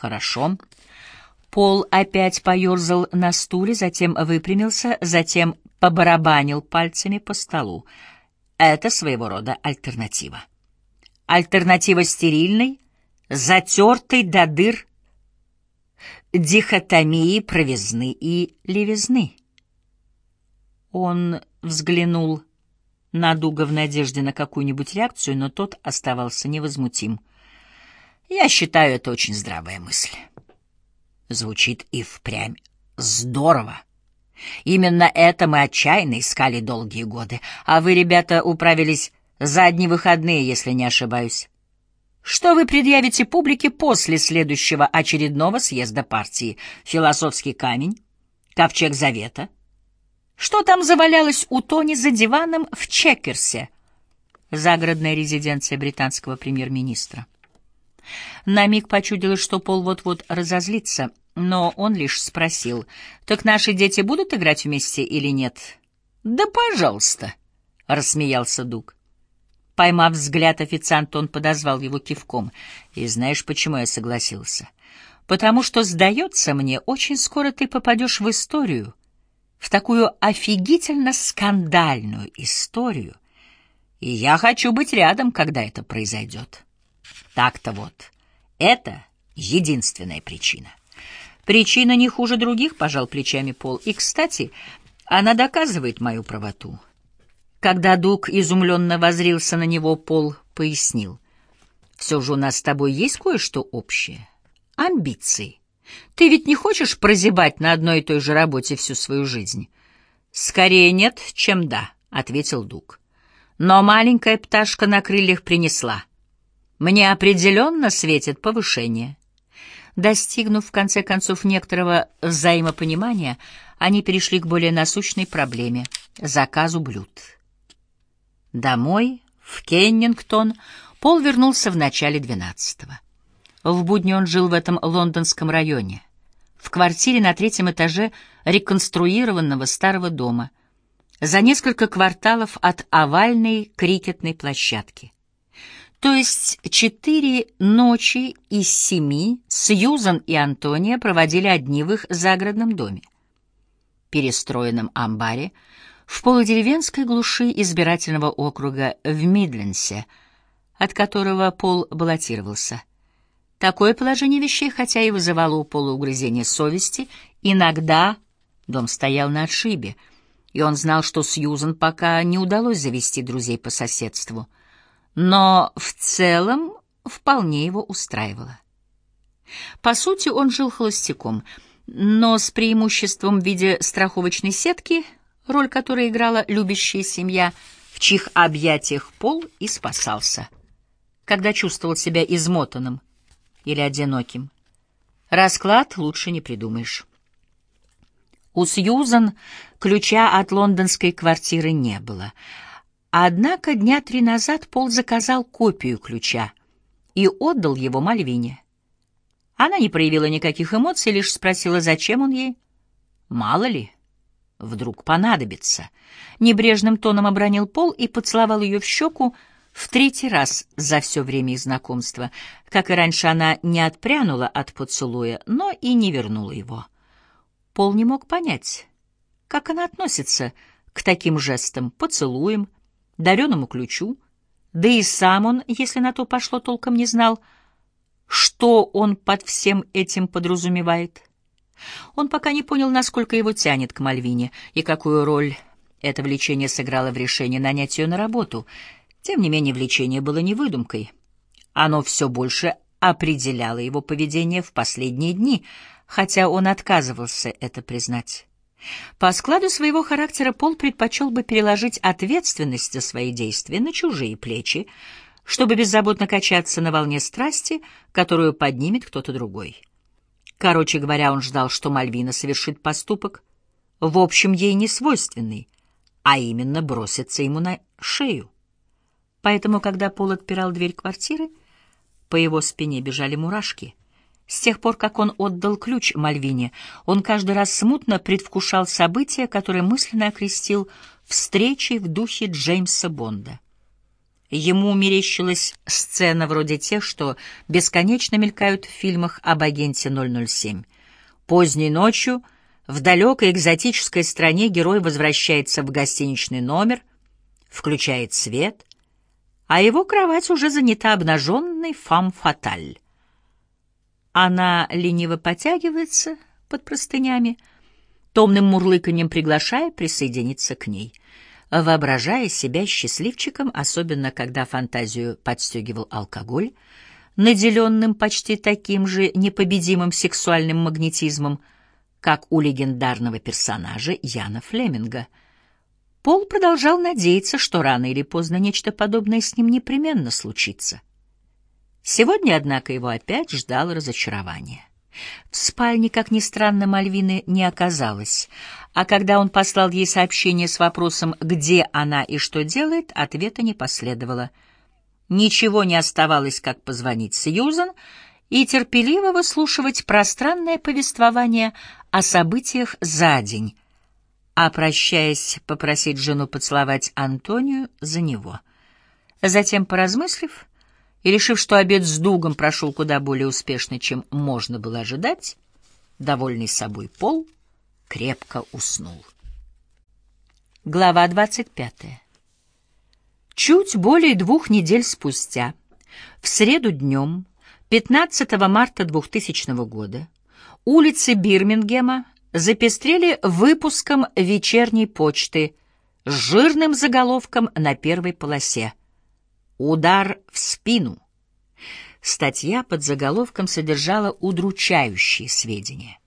Хорошо. Пол опять поерзал на стуле, затем выпрямился, затем побарабанил пальцами по столу. Это своего рода альтернатива. Альтернатива стерильной, затертой до дыр дихотомии провизны и левизны. Он взглянул на Дуга в надежде на какую-нибудь реакцию, но тот оставался невозмутим. «Я считаю, это очень здравая мысль. Звучит и впрямь здорово. Именно это мы отчаянно искали долгие годы, а вы, ребята, управились за одни выходные, если не ошибаюсь. Что вы предъявите публике после следующего очередного съезда партии? Философский камень? Ковчег Завета? Что там завалялось у Тони за диваном в Чекерсе? Загородная резиденция британского премьер-министра. На миг почудилось, что Пол вот-вот разозлится, но он лишь спросил, «Так наши дети будут играть вместе или нет?» «Да пожалуйста», — рассмеялся Дуг. Поймав взгляд официанта, он подозвал его кивком. «И знаешь, почему я согласился?» «Потому что, сдается мне, очень скоро ты попадешь в историю, в такую офигительно скандальную историю, и я хочу быть рядом, когда это произойдет». Так-то вот, это единственная причина. Причина не хуже других, пожал плечами Пол. И, кстати, она доказывает мою правоту. Когда Дуг изумленно возрился на него, Пол пояснил. «Все же у нас с тобой есть кое-что общее. Амбиции. Ты ведь не хочешь прозябать на одной и той же работе всю свою жизнь?» «Скорее нет, чем да», — ответил Дуг. «Но маленькая пташка на крыльях принесла. Мне определенно светит повышение». Достигнув, в конце концов, некоторого взаимопонимания, они перешли к более насущной проблеме — заказу блюд. Домой, в Кеннингтон, Пол вернулся в начале двенадцатого. В будни он жил в этом лондонском районе, в квартире на третьем этаже реконструированного старого дома, за несколько кварталов от овальной крикетной площадки. То есть четыре ночи из семи Сьюзан и Антония проводили одни в их загородном доме. Перестроенном амбаре — в полудеревенской глуши избирательного округа в Мидленсе, от которого Пол баллотировался. Такое положение вещей, хотя и вызывало у Пола угрызение совести, иногда дом стоял на отшибе, и он знал, что Сьюзан пока не удалось завести друзей по соседству, но в целом вполне его устраивало. По сути, он жил холостяком, но с преимуществом в виде страховочной сетки — роль которой играла любящая семья, в чьих объятиях Пол и спасался, когда чувствовал себя измотанным или одиноким. Расклад лучше не придумаешь. У Сьюзан ключа от лондонской квартиры не было. Однако дня три назад Пол заказал копию ключа и отдал его Мальвине. Она не проявила никаких эмоций, лишь спросила, зачем он ей. Мало ли, вдруг понадобится. Небрежным тоном обронил Пол и поцеловал ее в щеку в третий раз за все время их знакомства. Как и раньше, она не отпрянула от поцелуя, но и не вернула его. Пол не мог понять, как она относится к таким жестам, поцелуям, дареному ключу, да и сам он, если на то пошло, толком не знал, что он под всем этим подразумевает. Он пока не понял, насколько его тянет к Мальвине и какую роль это влечение сыграло в решении нанять ее на работу. Тем не менее, влечение было не выдумкой. Оно все больше определяло его поведение в последние дни, хотя он отказывался это признать. По складу своего характера Пол предпочел бы переложить ответственность за свои действия на чужие плечи, чтобы беззаботно качаться на волне страсти, которую поднимет кто-то другой. Короче говоря, он ждал, что Мальвина совершит поступок, в общем, ей не свойственный, а именно бросится ему на шею. Поэтому, когда Пол отпирал дверь квартиры, по его спине бежали мурашки. С тех пор, как он отдал ключ Мальвине, он каждый раз смутно предвкушал события, которые мысленно окрестил встречей в духе Джеймса Бонда. Ему мерещилась сцена вроде тех, что бесконечно мелькают в фильмах об агенте 007. Поздней ночью в далекой экзотической стране герой возвращается в гостиничный номер, включает свет, а его кровать уже занята обнаженной фам-фаталь. Она лениво потягивается под простынями, томным мурлыканьем приглашая присоединиться к ней — воображая себя счастливчиком, особенно когда фантазию подстегивал алкоголь, наделенным почти таким же непобедимым сексуальным магнетизмом, как у легендарного персонажа Яна Флеминга. Пол продолжал надеяться, что рано или поздно нечто подобное с ним непременно случится. Сегодня, однако, его опять ждало разочарование. В спальне, как ни странно, Мальвины не оказалось, а когда он послал ей сообщение с вопросом, где она и что делает, ответа не последовало. Ничего не оставалось, как позвонить Сьюзан и терпеливо выслушивать пространное повествование о событиях за день, а, прощаясь, попросить жену поцеловать Антонию за него. Затем, поразмыслив, и, решив, что обед с Дугом прошел куда более успешно, чем можно было ожидать, довольный собой Пол крепко уснул. Глава 25. Чуть более двух недель спустя, в среду днем, 15 марта 2000 года, улицы Бирмингема запестрели выпуском вечерней почты с жирным заголовком на первой полосе — Удар в спину. Статья под заголовком содержала удручающие сведения.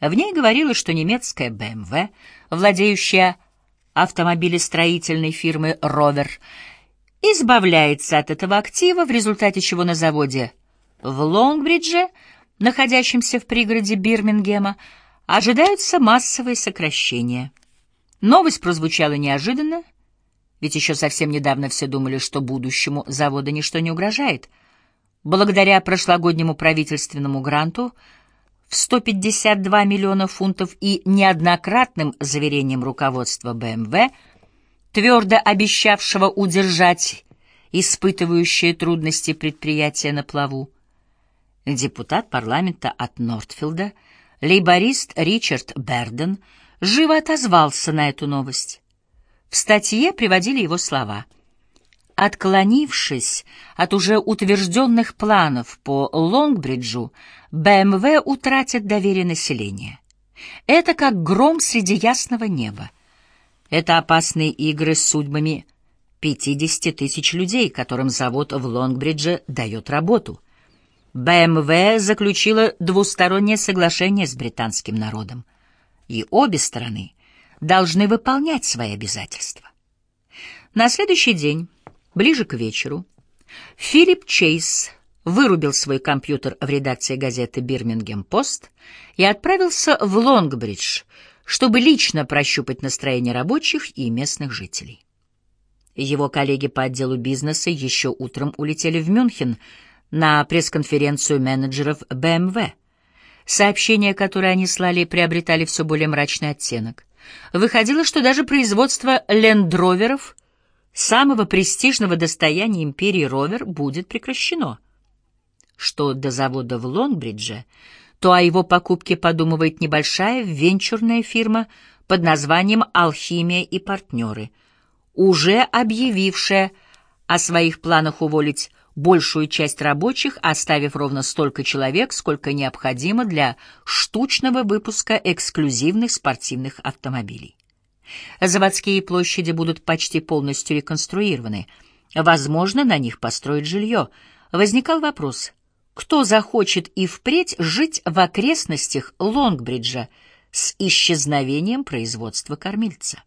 В ней говорилось, что немецкая BMW, владеющая автомобилестроительной фирмы «Ровер», избавляется от этого актива, в результате чего на заводе в Лонгбридже, находящемся в пригороде Бирмингема, ожидаются массовые сокращения. Новость прозвучала неожиданно, ведь еще совсем недавно все думали, что будущему завода ничто не угрожает. Благодаря прошлогоднему правительственному гранту в 152 миллиона фунтов и неоднократным заверениям руководства БМВ, твердо обещавшего удержать испытывающие трудности предприятия на плаву, депутат парламента от Нортфилда, лейборист Ричард Берден, живо отозвался на эту новость. В статье приводили его слова. Отклонившись от уже утвержденных планов по Лонгбриджу, БМВ утратит доверие населения. Это как гром среди ясного неба. Это опасные игры с судьбами 50 тысяч людей, которым завод в Лонгбридже дает работу. БМВ заключила двустороннее соглашение с британским народом. И обе стороны должны выполнять свои обязательства. На следующий день, ближе к вечеру, Филипп Чейз вырубил свой компьютер в редакции газеты «Бирмингем-Пост» и отправился в Лонгбридж, чтобы лично прощупать настроение рабочих и местных жителей. Его коллеги по отделу бизнеса еще утром улетели в Мюнхен на пресс-конференцию менеджеров BMW. Сообщения, которые они слали, приобретали все более мрачный оттенок. Выходило, что даже производство лендроверов, самого престижного достояния империи Ровер, будет прекращено. Что до завода в Лонгбридже, то о его покупке подумывает небольшая венчурная фирма под названием «Алхимия и партнеры», уже объявившая о своих планах уволить большую часть рабочих, оставив ровно столько человек, сколько необходимо для штучного выпуска эксклюзивных спортивных автомобилей. Заводские площади будут почти полностью реконструированы. Возможно, на них построить жилье. Возникал вопрос, кто захочет и впредь жить в окрестностях Лонгбриджа с исчезновением производства кормильца?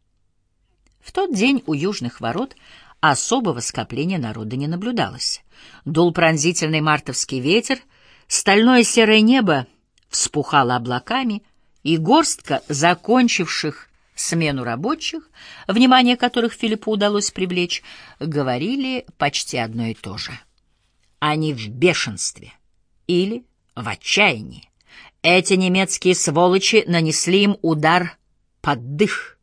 В тот день у южных ворот особого скопления народа не наблюдалось. Дул пронзительный мартовский ветер, стальное серое небо вспухало облаками, и горстка закончивших смену рабочих, внимание которых Филиппу удалось привлечь, говорили почти одно и то же. Они в бешенстве или в отчаянии. Эти немецкие сволочи нанесли им удар под дых.